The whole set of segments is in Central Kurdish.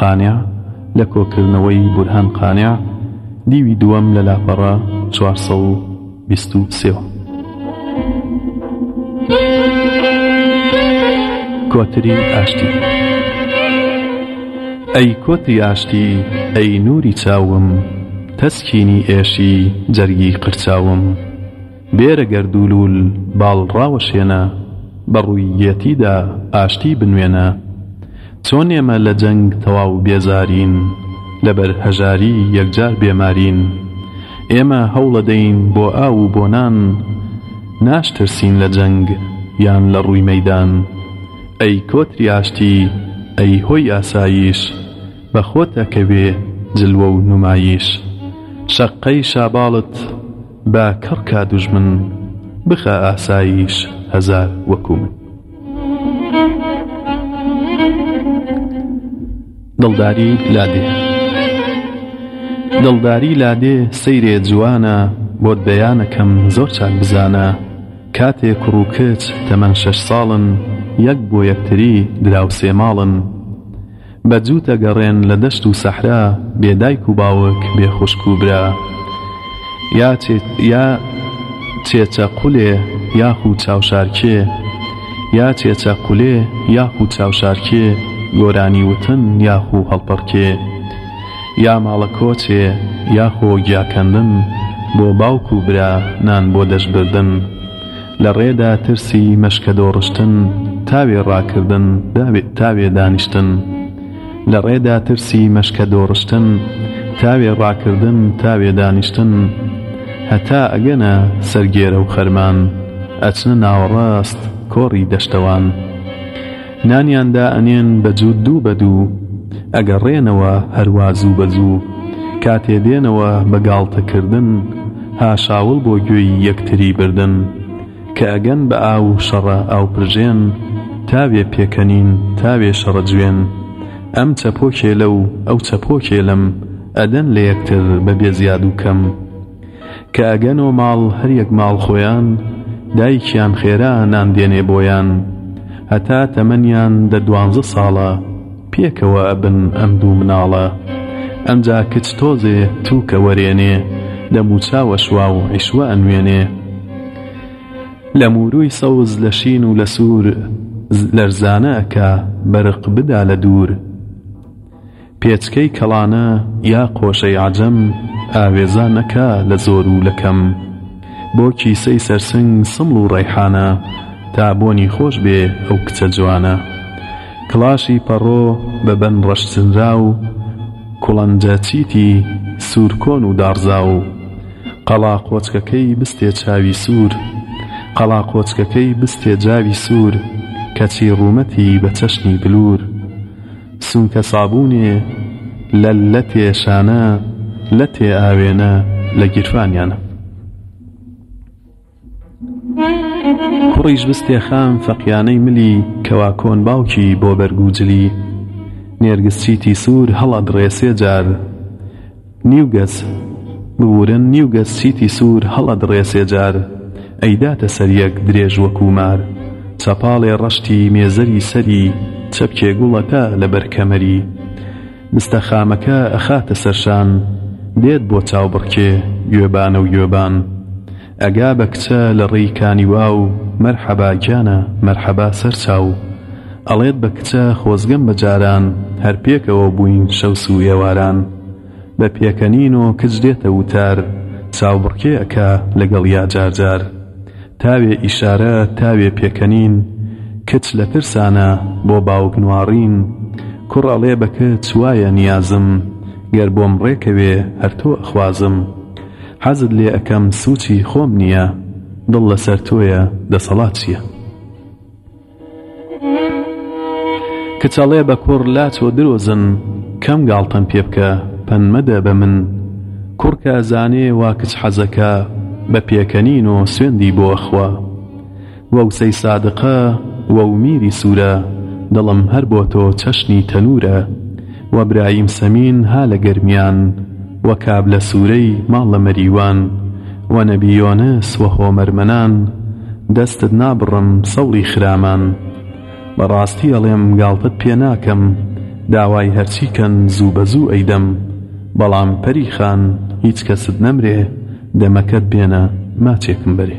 قانع لە کۆکردنەوەی بورهان قانع دیوی دووەم لە لاپەڕە چوار سەد و بیست و سێ و کۆتری ئاشتی ئەی کۆتری ئاشتی ئەی نووری چاوم تەسکینی ئێشی جەرگی قرچاوم بێرە گەرد و لوول باڵ ڕاوەشێنە، بە ڕووییەتیدا ئاشتی بنوێنە. چۆن ئێمە لە جەنگ تەواو بێزارین، لەبەر هەژاری یەکجار بێمارین. ئێمە هەوڵەدەین بۆ ئاو و بۆ نان، ناشترسین لە جەنگ یان لە ڕووی مەیدان. ئەی کۆتری ئاشتی، ئەی هۆی ئاساییش، بە خۆت ئەکەوێ جلوە و نوماییش. شەققەی شاباڵت، با کەڕ کا دوژمن بخا ئاساییش هەزار وەکوو من. دڵداری لادێ دڵداری لادێ سەیرێ جوانە بۆت بەیانەکەم زۆر چاک بزانە کاتێ کوڕ و کچ تەمەن شەش ساڵن یەک بۆ یەکتری دراوسێ ماڵن بە جووت ئەگەڕێن لە دەشت و سەحرا بێ دایک و باوک بێ خوشک و برا یا یا چێچە قولێ یاخو چاوشارکێ یا چێچە قولێ یاخو چاوشارکێ گۆرانی وتن یاخو هەڵپەڕکێ یا ماڵە کۆچێ یاخۆ گیاکەندن بۆ باوک و برا نان بۆ دەشبردن لە ڕێدا ترسی مەشکە دۆڕشتن تاوێ ڕاکردن تاوێ دانیشتن لە ڕێدا ترسی مەشکە دۆڕشتن تاوێ ڕاکردن تاوێ دانیشتن هەتا ئەگەنە سەرگێرە و خەرمان ئەچنە ناوەڕاست کۆڕی دەشتەوان. نانیان دا ئەنێن بە جووت دوو بە دوو ئەگە ڕێنەوە هەروا زوو بە زوو کاتێ دێنەوە بە گاڵتە کردن هاشاوڵ بۆ گوێی یەک تری بردن کە ئەگەن بە ئاو و شەڕە ئاو پرژێن تاوێ پێکەنین تاوێ شەڕە جوێن ئەم چەپۆکێ لەو ئەو چەپۆکێ لەم ئەدەن لە یەکتر بە بێ زیاد و کەم. کە ئەگەنۆ ماڵ هەر یەک ماڵ خۆیان دایکیان خێرا نان دێنێ بۆیان هەتا تەمەنیان دە دوانزە ساڵە پێکەوە ئەبن ئەم دوو مناڵە ئەمجا کچ تۆزێ تووکە وەرێنێ دەم و چاوە شوا و عیشوە ئەنوێنێ لە موورووی سەوز لە شین و لە سوور لەرزانە ئەکا بەرق بدا لە دوور. پێچکەی کەڵانە یا قۆشەی عەجەم ئاوێزان ئەکا لە زۆر و لە کەم بۆ کیسەی سەرسنگ سمڵ و ڕەیحانە تا بۆنی خۆش بێ ئەو کچە جوانە کڵاشی پەڕۆ بە بەن ڕەش چنراو کوڵەنجە چیتی سوور کۆن و داڕزاو قەڵا قۆچکەکەی بستێ چاوی سوور قەڵا قۆچکەکەی بستێ جاوی سوور کەچی ڕوومەتی بە چەشنی بلوور سونکە سابوونێ لە لە تێ شانە لە تێ ئاوێنە لە گیرفانیانە کوڕیش بستێ خان فەقیانەی ملی کەوا کۆن باوکی بۆ بەرگوجلی نێرگز چیتی سوور هەڵە دڕێ سێ جار نیوگەز ببورن نیوگەز چیتی سوور هەڵئەدڕێ سێ جار ئەیداتە سەر یەک درێژ وەکوو مار سەپاڵێ ڕەشتی مێزەری سەری چەپکێ گوڵەکە لە بەر کەمەری بستە خامەکە ئەخاتە سەر شان دێت بۆ چاوبڕکێ گوێبانە و گوێبان ئەگا بە کچە لە ڕێی کانیواو مەرحەبا گیانە مەرحەبا سەرچاو ئەڵێت بە کچە خۆزگەم بە جاران هەر پێکەوە بووین شەو سوو ئێواران بە پێکەنینۆ کچ دێتە وتار چاوبڕکێ ئەکا لەگەڵیا جار جار تاوێ ئیشارە تاوێ پێکەنین کچ لە ترسانا بۆ باوک نواڕین کوڕ ئەڵێ بە کچ وایە نیازم گەر بۆم ڕێکەوێ هەر تۆ ئەخوازم حەزت لێ ئەکەم سوچی خۆم نیە دڵ لەسەر تۆیە دەسەڵات چیە. کچەڵێ بە کوڕ لاچۆ درۆزن کەم گاڵتەم پێ بکە پەن مەدە بە من کوڕکە زانێ وا کچ حەزەکە بە پێکەنین و سوێندی بۆ ئەخوا. ووسەی سادقە وە و میری سورە دڵم هەر بۆ تۆ چەشنی تەنورە وە برایم سەمین ها لە گەرمیان وە کابلە سورەی ماڵە مەریوان وە نەبی یۆنس وە هۆمەر مەنان دەستت نابڕم سەوڵی خرامان بە ڕاستی ئەڵێم گاڵتەت پێ ناکەم داوای هەرچی کەن زوو بە زوو ئەیدەم بەڵام پەری خان هیچ کەست نەمرێ دەمەکەت بێنە ماچێکم بەرێ.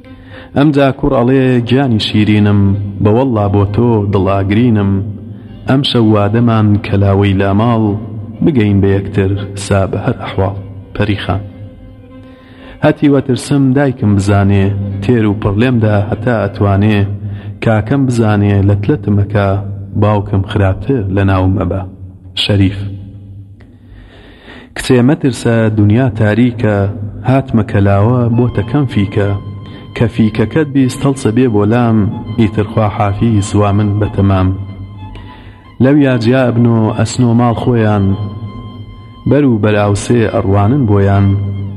ئەمجا کوڕ ئەڵێ گیانی شیرینم بە وەڵڵا بۆ تۆ دڵ ئاگرینم ئەمشەو وادەمان کە لاوەی لاماڵ بگەین بە یەکتر سا بە هەر ئەحواڵ پەری خان هەتیوە ترسم دایکم بزانێ تێر و پڕ لێم دا هەتا ئەتوانێ کاکەم بزانێ لەت لەتم ئەکا باوکم خراپتر لە ناوم ئەبا شەریف. کچێ مەترسە دونیا تاریکە هاتمە کەلاوە بۆتە کەم فیکە کە فیکەکەت بیست هەڵسە بێ بۆ لام ئیتر خوا حافیز وا من بە تەمام لەویا جیا ئەبنۆ ئەسنۆ ماڵ خۆیان بەر و بەراوسێ ئەڕوانن بۆیان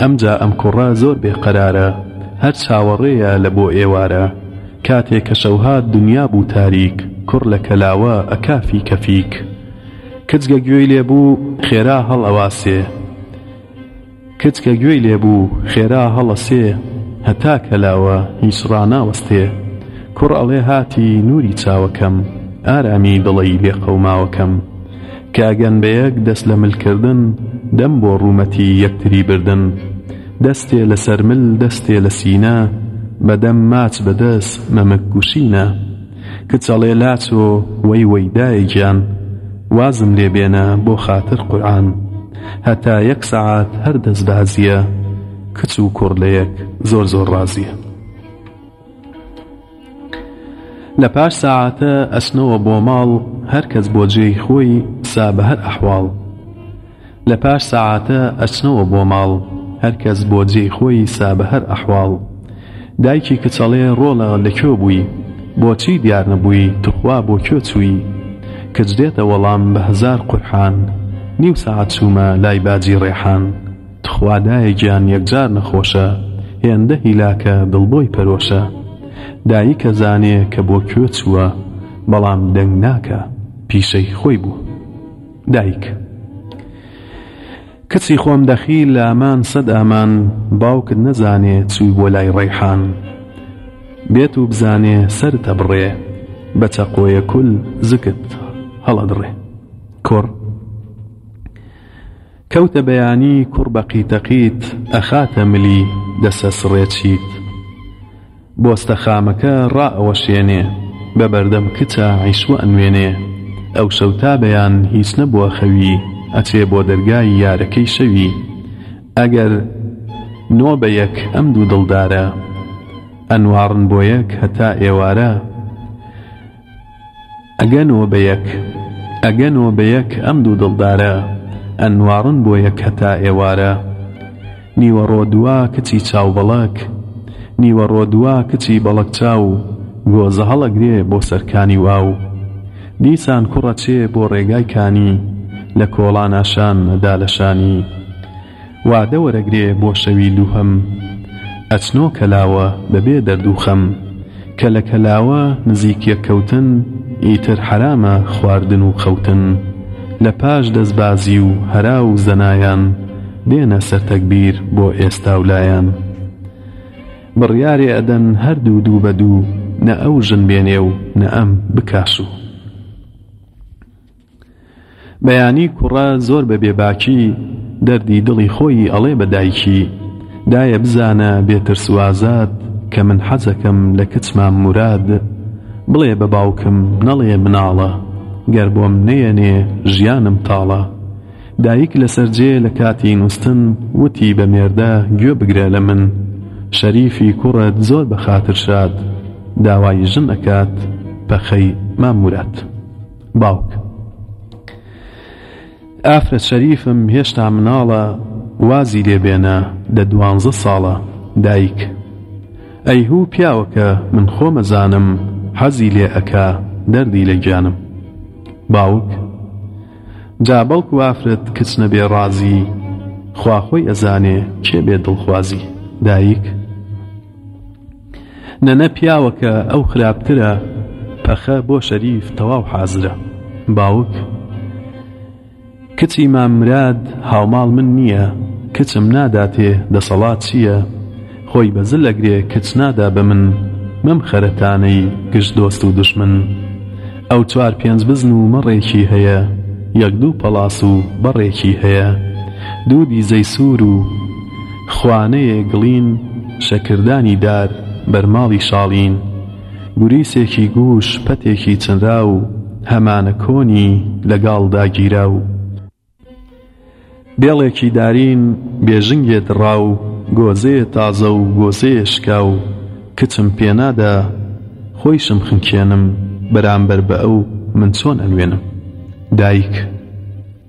ئەمجا ئەم کوڕە زۆر بێ قەرارە هەر چاوەڕێیە لە بۆ ئێوارە کاتێ کە شەو هات دونیا بوو تاریک کوڕ لە کەلاوە ئەکا فیکە فیک کچکە گوێی لێ بوو خێرا هەڵئەواسێ کچکە گوێی لێ بوو خێرا هەڵەسێ هەتا کەلاوە هیچ ڕاناوەستێ کوڕ ئەڵێ هاتی نووری چاوەکەم ئارامی دڵەی لێ قەوماوەکەم کە ئەگەن بە یەک دەست لە ملکردن دەم بۆ ڕوومەتی یەکتری بردن دەستێ لەسەر مل دەستێ لە سینە بەدەم ماچ بەدەست مەمک گوشینە کچ ئەڵێ لاچۆ وەی وەی دایە گیان وازم لێ بێنە بۆ خاتر قورعان هەتا یەک سەعات هەر دەس بازیە کچ و کوڕ لە یەک زۆر زۆر ڕازیە لە پاش سەعاتە ئەچنەوە بۆ ماڵ هەر کەس بۆ جێی خۆی سا بە هەر ئەحواڵ لە پاش سەعاتە ئەچنەوە بۆ ماڵ هەر کەس بۆ جێی خۆی سا بە هەر ئەحواڵ دایکی کچەڵێ ڕۆڵە لە کوێ بووی بۆچی دیار نەبووی توخوا بۆ کوێ چووی کچ دێتە وەڵام بە هەزار قورحان نیو سەعات چوومە لای باجی ڕێحان توخوا دایە گیان یەکجار نەخۆشە هێندە هیلاکە دڵ بۆی پەرۆشە دایک ئەزانێ کە بۆ کوێ چووە بەڵام دەنگ ناکا پیشەی خۆی بوو دایک، کچی خۆم دەخی لامان سەد ئامان باوکت نەزانێ چووی بۆ لای ڕەیحان بێت و بزانێ سەرت ئەبڕێ بە چەقۆیە کول زکت هەڵەدڕێ. کوڕ، کەوتە بەیانی کوڕ بە قیتەقیت ئەخاتە ملی دەسەسڕێ چیت؟ بۆستە خامەکە ڕائەوەشێنێ بە بەردەم کچە عیشوە ئەنوێنێ ئەو شەو تا بەیان هیچ نەبووە خەوی ئەچێ بۆ دەرگای یارەکەی شەوی ئەگەر نۆ بە یەک ئەم دوو دڵدارە ئەنواڕن بۆ یەک هەتا ئێوارە ئەگەنۆ بە یەک ئەگەنۆ بە یەک ئەم دوو دڵدارە ئەنواڕن بۆ یەک هەتا ئێوارە نیوەڕۆ دوا کچی چاو بەڵەک نیوەڕۆ دوا کچی بەڵەک چاو گۆزە هەڵەگرێ بۆ سەر کانی و ئاو دیسان کوڕە چێ بۆ ڕێگای کانی لە کۆڵانا شان ئەدا لە شانی وەعدە وەرەگرێ بۆ شەوی دووهەم ئەچنۆ کەلاوە بەبێ دەرد و خەم کە لە کەلاوە نزیک یەک کەوتن ئیتر حەرامە خواردن و خەوتن لە پاش دەس بازی و هەرا و زەنایان دێنە سەر تەگبیر بۆ ئێستا و لایان بڕیارێ ئەدەن هەردوو دوو بە دوو نە ئەو ژن بێنێ و نە ئەم بکا شوو. بەیانی کوڕە زۆر بە بێباکی دەردی دڵی خۆیی ئەڵێ بە دایکی، دایە بزانە بێ ترس و ئازاد کە من حەزەکەم لە کچ مام موراد، بڵێ بە باوکم نەڵێ مناڵە، گەر بۆم نەیەنێ ژیانم تاڵە. دایک لە سەر جێ لە کاتی نووستن وتی بە مێردە گوێ بگرە لە من، شەریفی کوڕت زۆر بە خاترشاد داوای ژن ئەکات پەخەی مام موراد. باوک، ئافرەت شەریفم هێشتا مناڵە وازی لێ بێنە دە دوانزە ساڵە. دایک، ئەی هوو پیاوەکە من خۆم ئەزانم حەزی لێ ئەکا دەردی لە گیانم. باوک، جا بەڵکو ئافرەت کچ نەبێ ڕازی خوا خۆی ئەزانێ کێ بێ دڵخوازی. دایک. نەنە پیاوەکە ئەو خراپترە پەخە بۆ شەریف تەواو حازرە باوک کچی مامراد هاوماڵ من نییە کچم ناداتێ دەسەڵات چییە خۆی بە زل ئەگرێ کچ نادا بە من مەم خەرەتانەی گشت دۆست و دژمن ئەو چوار پێنج بزن و مەڕێکی هەیە یەک دوو پەڵاس و بەڕێکی هەیە دوو دیزەی سوور و خوانەیێ گڵین شەکردانی دار بەر ماڵی شاڵین گوریسێکی گووش پەتێکی چنراو هەمانە کۆنی لە گاڵ دا گیراو بێڵێکی دارین بێژنگێ دڕاو گۆزەیێ تازە و گۆزەیێ شکاو کچم پێ نادا خۆیشم خنکێنم بەرامبەر بە ئەو من چۆن ئەنوێنم دایک.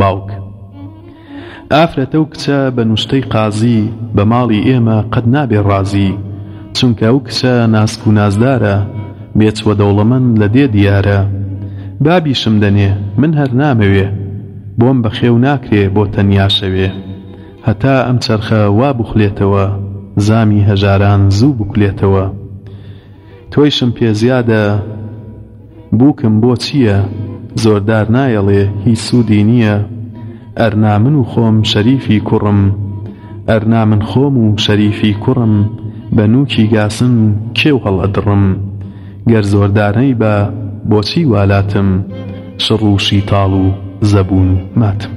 باوک ئافرەتە و کچە بە نووشتەی قازی بە ماڵی ئێمە قەت نابێ ڕازی چونکە ئەو کچە ناسک و نازدارە بێچوە دەوڵەمەند لە دێ دیارە بابیشم دەنێ من هەر نامەوێ بۆم بەخێو ناکرێ بۆ تەنیا شەوێ هەتا ئەم چەرخە وا بوخلێتەوە زامی هەژاران زوو بکولێتەوە. تۆیشم پێ زیادە بوکم بۆ چییە زۆردار نایەڵێ هی سوودی نییە ئەرنا من و خۆم شەریفی کوڕم ئەرنا من خۆم و شەریفی کوڕم بە نووکی گاسن کێو هەڵئەدڕم گەر زۆردار نەیبا بۆچی والاتم شڕ و شیتاڵ و زەبوون و ماتم.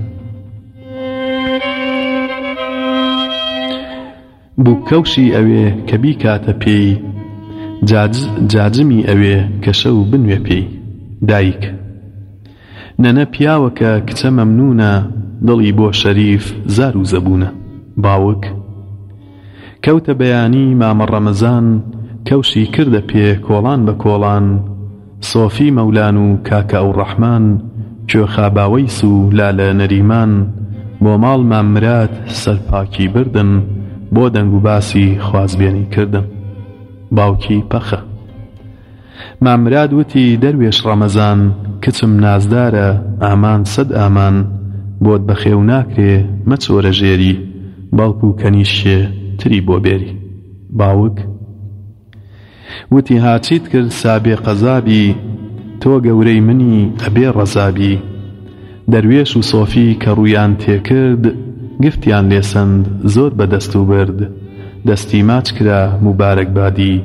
بووکەوشی ئەوێ کە بیکاتە پێی جاج جاجمی ئەوێ کە شەو بنوێ پێی دایک نەنە پیاوەکە کچە مەمنونە دڵی بۆ شەریف زار و زەبونە باوک کەوتە بەیانی مامە ڕەمەزان کەوشی کردە پێ کۆڵان بە کۆڵان سۆفی مەولان و کاکە ئەوڕەحمان کوێخا باوەیس و لالە نەریمان بۆ ماڵ مام مراد سەرپاکی بردن بۆ دەنگ و باسی خوازبێنی کردن باوکی پەخە مام مراد وتی دەروێش ڕەمەزان کچم نازدارە ئامان سەد ئامان بۆت بەخێو ناکرێ مەچۆرە ژێری بەڵکو کەنیشێ تری بۆ بێری باوک وتی هاچیت کرد سابێ قەزابی تۆ گەورەی منی ئەبێ ڕەزابی دەروێش و سۆفی کە ڕوویان تێکرد گفتیان لێ سەند زۆر بە دەست و برد دەستی ماچ کرا موبارەک بادی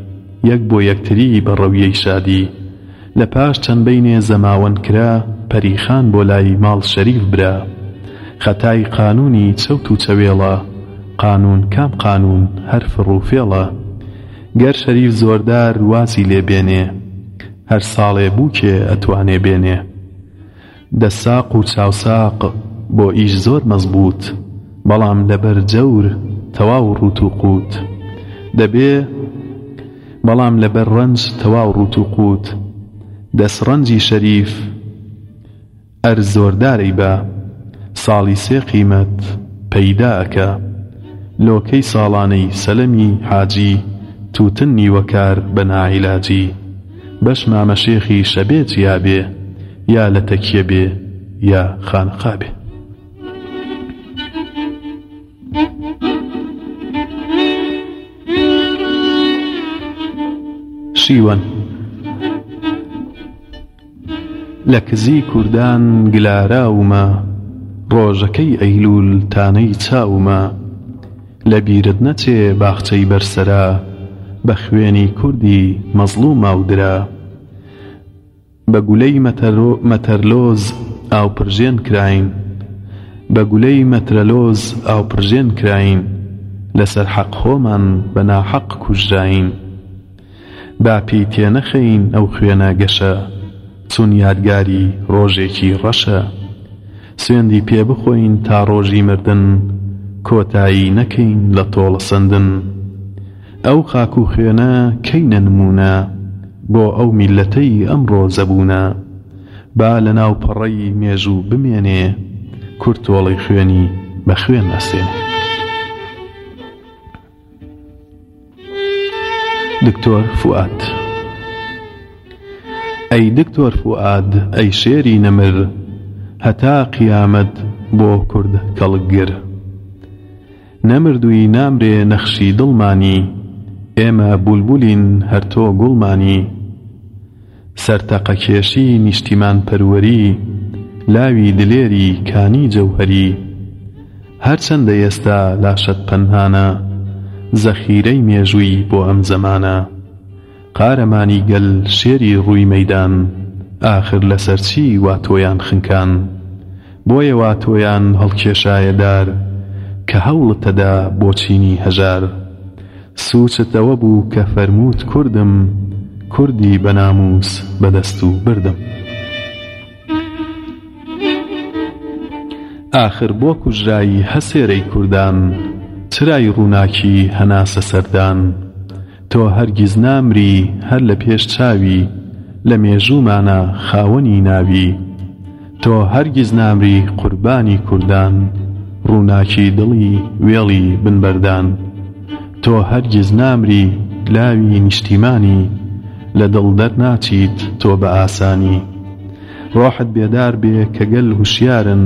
یەک بۆ یەکتری بە ڕەویەی شادی لە پاش چەند بەینێ زەماوەند کرا پەریخان بۆ لای ماڵ شەریف برا. خەتای قانوونی چەوت و چەوێڵە، قانوون کام قانوون هەر فڕ و فێڵە. گەر شەریف زۆردار وازی لێ بێنێ هەر ساڵێ بووکێ ئەتوانێ بێنێ. دە ساق و چاو ساق بۆ ئیش زۆر مەزبووت بەڵام لە بەر جەور تەواو ڕووت و قووت دەبێ بەڵام لە بەر ڕەنج تەواو ڕووت و قووت دەس ڕەنجی شەریف ئەر زۆر دارەی بە ساڵی سێ قیمەت پەیدا ئەکا لۆ کەی ساڵانەی سەلەمی حاجی تووتن نیوە کار بە ناعیلاجی. بەس مامە شێخیش ئەبێ جیا بێ یا لە تەکیە بێ یا خانەقا بێ. شیوەن لە کزی کوردان گلاراومە ڕۆژەکەی ئەیلول تانەی چاومە، لە بیرت نەچێ باخچەی بەر سەرا بە خوێنی کوردی مەزڵوم ماو درا بە گولەی مەتەرلۆز ئاوپرژێن کراین بە گولەی مەترەلۆز ئاوپرژێن کراین لە سەر حەق خۆمان بە ناحەق کوژراین با پێی تێنەخەین ئەو خوێنە گەشە چون یادگاری ڕۆژێکی ڕەشە سوێندی پێ بخۆین تا ڕۆژی مردن کۆتایی نەکەین لە تۆڵە سەندن ئەو خاک و خوێنە کەینە نموونە بۆ ئەو میللەتەی ئەمڕۆ زەبوونە با لەناو پەڕەی مێژوو بمێنێ کورد تۆڵەی خوێنی بە خوێن ئەسێنێ. دکتۆر فوئاد ئەی دکتۆر فوئاد ئەی شێری نەمر هەتا قیامەت بۆ کورد کەڵکگر نەمردووی نامرێ نەخشی دڵمانی ئێمە بولبولین هەر تۆ گوڵمانی سەرتەقەکێشی نیشتیمانپەروەری، لاوی دلێری کانی جەوهەری! هەرچەندە ئێستا لاشەت پەنهانە، زەخیرەی مێژووی بۆ ئەم زەمانە. قارەمانی گەل شێری ڕووی مەیدان، ئاخر لەسەر چی وا تۆیان خنکان؟ بۆیە وا تۆیان هەڵکێشایە دار کە هەوڵتتەدا بۆ چینی هەژار سوچت ئەوە بوو کە فەرمووت کوردم کوردی بە نامووس بە دەست و بردم ئاخر بۆ کوژرای هەسێرەی کوردان چرای ڕووناکی هەناسە سەردان تۆ هەرگیز نامری هەر لە پێش چاوی لە مێژوومانا خاوەنی ناوی تۆ هەرگیز نامری قوربانی کوردان ڕووناکی دڵی وێڵی بن بەردان تۆ هەرگیز نامری لاوی نیشتیمانی لە دڵ دەرناچیت تۆ بە ئاسانی ڕۆحت بێدار بێ کە گەل هوشیارن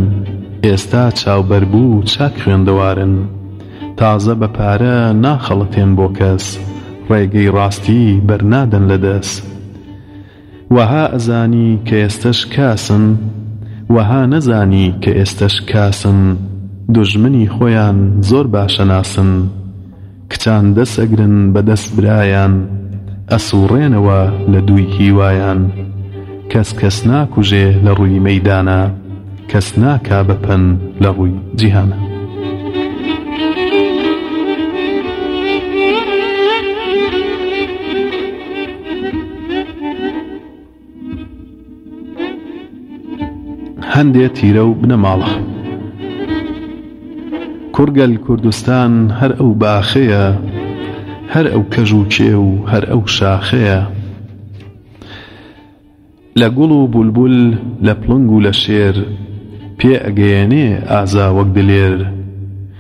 ئێستا چاوبەربوو چاک خوێندەوارن تازە بە پارە ناخەڵەتێن بۆ کەس ڕێگەی ڕاستی بەرنادەن لە دەس. وەها ئەزانی کە ئێستەش کاسن؟ وەها نەزانی کە ئێستەش کاسن؟ دوژمنی خۆیان زۆر باشەناسن کچان دەس ئەگرن بە دەس برایان ئەسوڕێنەوە لە دووی هیوایان کەس کەس ناکوژێ لە ڕووی مەیدانا کەس ناکا بە پەن لە ڕووی جیهانا. هەندێ تیرە و بنەماڵە کوڕگەل کوردستان هەر ئەو باخەیە هەر ئەو کەژ و کێ و هەر ئەو شاخەیە لە گوڵ و بولبول لە پڵنگ و لە شێر پێ ئەگەیەنێ ئازا وەک دلێر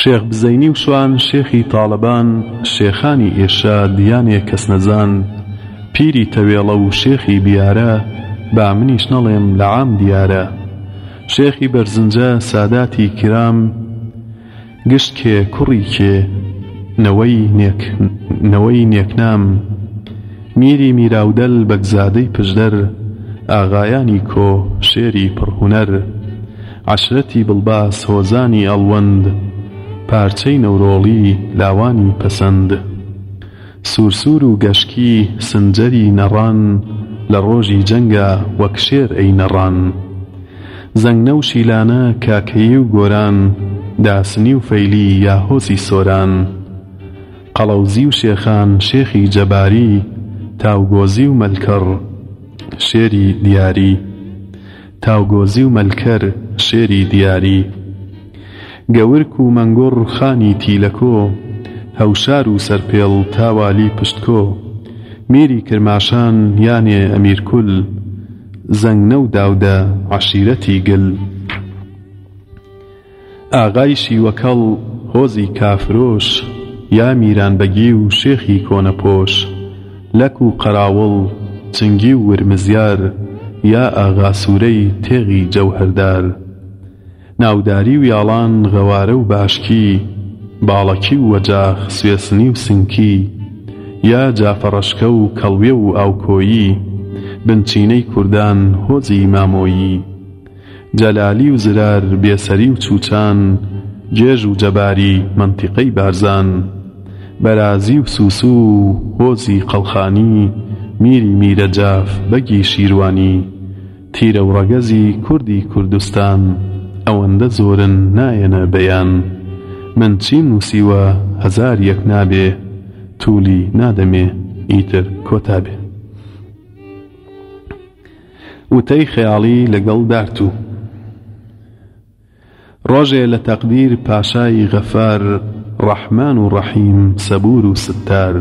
شێخ بزەینی و شوان شێخی تاڵەبان شێخانی ئێشە دیانێ کەس نەزان پیری تەوێڵە و شێخی بیارە با منیش نەڵێم لە عام دیارە شێخی بەرزنجە ساداتی کرام گشت کێ کوڕی کێ نەوەی نێک نەوەی نێکنام میری میراودەل بەگزادەی پشدەر ئاغایانی کۆ شێری پڕ هونەر عەشرەتی بڵباس هۆزانی ئەڵوەند پارچەی نەورۆڵی لاوانی پەسەند سوورسوور و گەشکی سنجەری نەڕان لە ڕۆژی جەنگا وەک شێر ئەینەڕان زەنگنە و شیلانە کاکەیی و گۆران داسنی و فەیلی یا هۆزی سۆران قەڵەوزی و شێخان شێخی جەباری تاوگۆزی و مەلکەڕ شێری دیاری تاوگۆزی و مەلکەر شێری دیاری گەورک و مەنگوڕ خانی تیلەکۆ هەوشار و سەرپێڵ تا والی پشتکۆ میری کرماشان یانێ ئەمیر کول زەنگنە و داودە عەشیرەتی گل. ئاغای شیوەکەڵ هۆزی کافرۆش یا میران بەگی و شێخی کۆنەپۆش لەک و قەراوڵ چنگی و ورمزیار یا ئاغا سورەی تێغی جەوهەردار ناوداری و یاڵان غەوارە و باشکی باڵەکی و وەجاخ سوێسنی و سنکی یا جافەڕەشکە و کەڵوێ و ئاوکۆیی بنچینەی کوردان هۆزی مامۆیی جەلالی و زرار بێسەری و چوچان جێژ و جەباری مەنتیقەی بارزان بەرازی و سوسو و هۆزی قەڵخانی میری میرە جاف بەگی شیروانی تیرە و ڕەگەزی کوردی کوردستان ئەوەندە زۆرن نایەنە بەیان من چیم نوسیوە هەزار یەک نابێ تولی نادەمێ ئیتر کۆتا بێ. وتەی خەیاڵی لەگەڵ دارتوو. ڕۆژێ لە تەقدیر پاشای غەفار ڕەحمان و ڕەحیم سەبور و ستار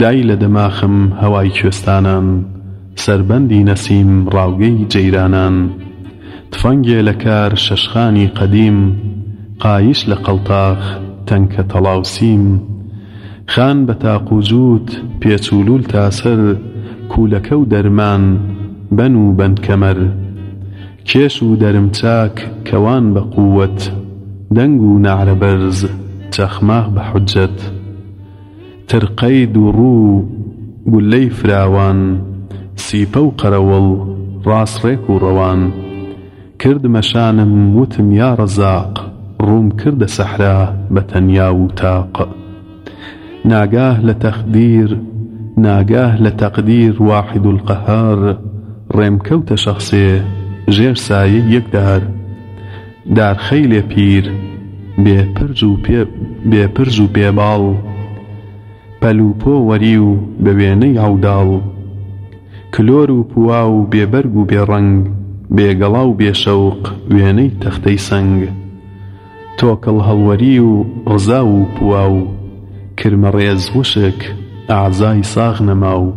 دای لە دەماخم هەوای کوێستانان سەربەندی نەسیم ڕاوگەی جەیرانان تفەنگێ لە کار شەشخانی قەدیم قایش لە قەڵتاخ تەنکە تەڵاو سیم خان بە تاق و جووت، پێچ و لوول تا سەر، کوولەکە و دەرمان، بەن و بەند کەمەر. کێش و دەرم چاک، کەوان بە قووت، دەنگ و نەعرە بەرز، چەخماخ بە حوججەت. ترقەی دووڕوو، گوللەی فراوان، سیپە و قەرەوڵ، ڕاست ڕێک و ڕەوان. کردمە شانم وتم یا رەزاق رووم کردە سەحرا بە تەنیا و تاق ناگاه لە تەخدیر ناگاه لە تەقدیر واحد القهار رێم کەوتە شەخسێ ژێر سایەی یەک دار دار خەیلێ پیر بێ پرج و پێ بێ پرژ و بێ باڵ پەل و پۆ وەری و بە وێنەی عەوداڵ کلۆر و پووا و بێ بەرگ و بێ ڕەنگ بێ گەڵا و بێ شەوق وێنەی تەختەی سەنگ تۆکڵ هەڵوەری و ڕزاو و پووا و کرمە ڕێز وشک ئەعزای ساغ نەما و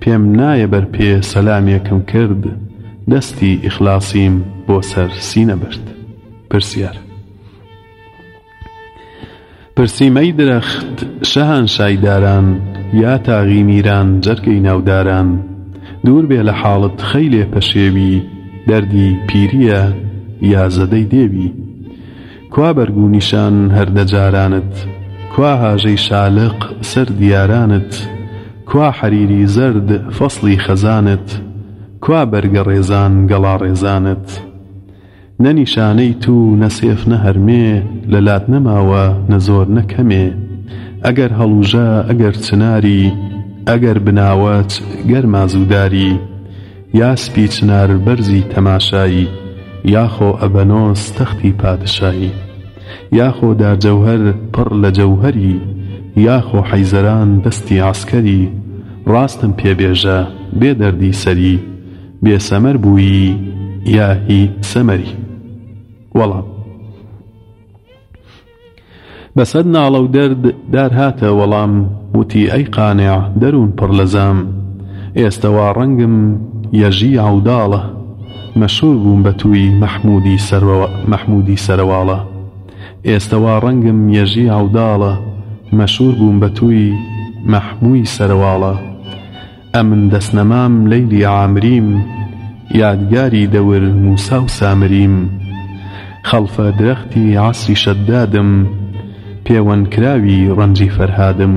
پێم نایە بەر پێ سەلامێکم کرد دەستی ئیخلاسیم بۆ سەر سینە برد پرسیار. پرسیم ئەی درەخت شەهانشای داران یا تاغی میران جەرگەی ناوداران دوور بێ لە حاڵت خەیلێ پەشێوی دەردی پیریە یا زەدەی دێوی کوا بەرگ و نیشان هەردە جارانت کوا هاژەی شالق سەر دیارانت کوا حەریری زەرد فەسڵی خەزانت کوا بەرگە ڕێزان گەڵاڕێزانت؟ نە نیشانەی تو نە سێف نە هەرمێ لە لات نەماوە نە زۆر نە کەمێ ئەگەر هەڵوژە ئەگەر چناری ئەگەر بناوەچ گەر مازووداری یا سپی چنار بەرزی تەماشایی یا خۆ ئەبەنۆس تەختی پادشایی یا خۆ دارجەوهەر پڕ لە جەوهەری یا خۆ حەیزەران دەستی عەسکەری ڕاستم پێ بێژە بێ دەردی سەری بێ سەمەر بووی یا هی سەمەری وەڵام بەسەد ناڵە و دەرد دار هاتە وەڵام وتی ئەی قانێع دەروون پڕ لە زام ئێستەوا ڕەنگم یەژی عوداڵە مەشهور بووم بە تووی مەحمودی سەروە مەحمودی سەرواڵە ئێستەوا ڕەنگم یەژی عوداڵە مەشهور بووم بە تووی مەحمووی سەرواڵە ئەمن دەسنەمام لەیلی عامریم یادگاری دەور موسا و سامریم خەڵفە درەختی عەسری شەدادم پێوەن کراوی ڕەنجی فەرهادم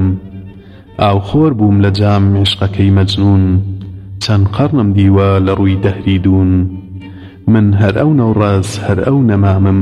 ئاو خۆر بووم لە جام عیشقەکەی مەجنوون چەند قەڕنم دیوە لە ڕووی دەهری دوون من هەر ئەو نەوڕەز هەر ئەو نەمامم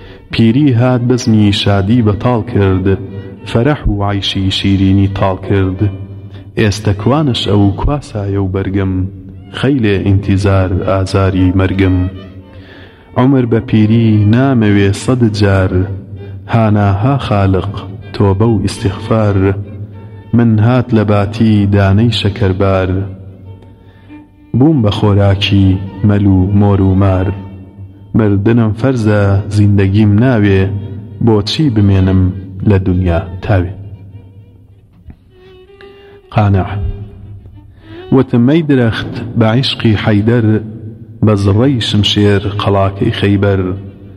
پیری هات بەزمی شادی بەتاڵ کرد فەرەح و عەیشی شیرینی تاڵ کرد ئێستە کوا نەشئە و کوا سایە و بەرگم خەیلێ ئینتیزار ئازاری مەرگم عومر بە پیری نامەوێ سەد جار هانا ها خالق تۆبە و ئیستیغفار من هات لە باتی دانەی شەکەربار. بووم بە خۆراکی مەل و مۆر و مار مردنم فەرزە زیندەگیم ناوێ بۆچی بمێنم لە دونیا تاوێ قانع وتم ئەی درەخت بە عیشقی حەیدەر بە زڕەی شمشێر قەڵاکەی خەیبەر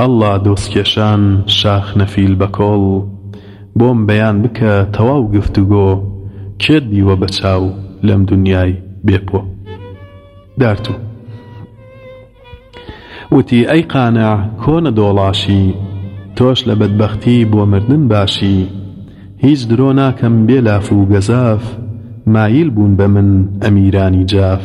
ئەڵا دۆس کێشان شاخ نەفیل بەکۆڵ بۆم بەیان بکە تەواو گفتوگۆ کێت دیوە بەچاو لەم دونیای بێ پۆ دارتو وتی ئەی قانع کۆنە دۆڵاشی تۆش لە بەدبەختی بۆ مردن باشی هیچ درۆ ناکەم بێ لاف و گەزاف مایل بون بە من ئەمیرانی جاف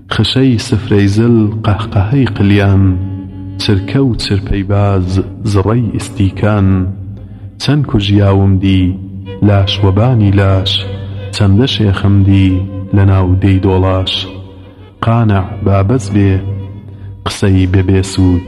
خشەی سفرەی زل قەهقەهەی قلیان چرکە و چرپەی باز زڕەی ئیستیکان چەند کوژیاوم دی لاش وەبانی لاش چەندە شێخم دی لە ناو دێی دۆڵاش قانع با بەس بێ قسەی بێ بێ سوود.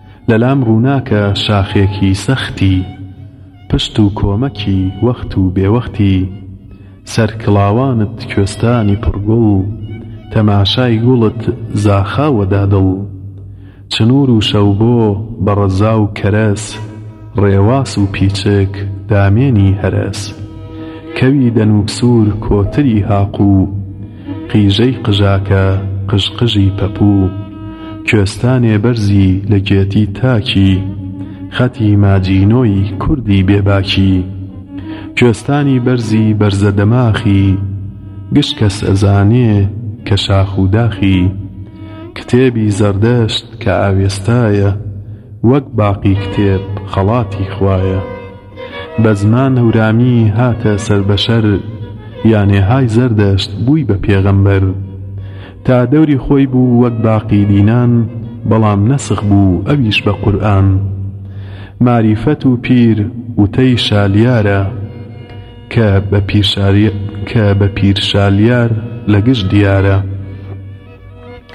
لەلام ڕووناکە شاخێکی سەختی پشت و کۆمەکی وەخت و بێوەختی سەر کڵاوانت کوێستانی پڕ گوڵ تەماشای گوڵت زاخاوە دا دڵ چنوور و شەوبۆ بەڕەزا و کەرەس ڕێواس و پیچک دامێنی هەرەس کەوی دەنووبسوور کۆتری هاقوو قیژەی قژاکە قژقژی پەپوو کوێستانێ بەرزی لە گێتی تاکی خەتی ماجینۆی کوردی بێ باکی کوێستانی بەرزی بەرزە دەماخی گشت کەس ئەزانێ کە شاخ و داخی کتێبی زەردەشت کە ئاوێستایە وەک باقی کتێب خەڵاتی خوایە. بە زمان هەورامی هاتە سەر بەشەر یانێ های زەردەشت بووی بە پێغەمبەر تا دەوری خۆی بوو وەک باقی دینان بەڵام نەسخ بوو ئەویش بە قورئان ماریفەت و پیر وتەی شالیارە کە بە پیرشالیار لە گشت دیارە.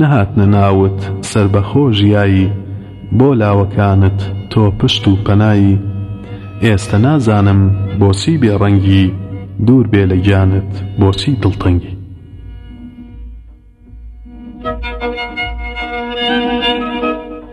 نەهاتنە ناوت سەربەخۆ ژیایی بۆ لاوەکانت تۆ پشت و پەنایی ئێستە نازانم بۆچی بێ ڕەنگی دوور بێ لە گیانت بۆچی دڵتەنگی.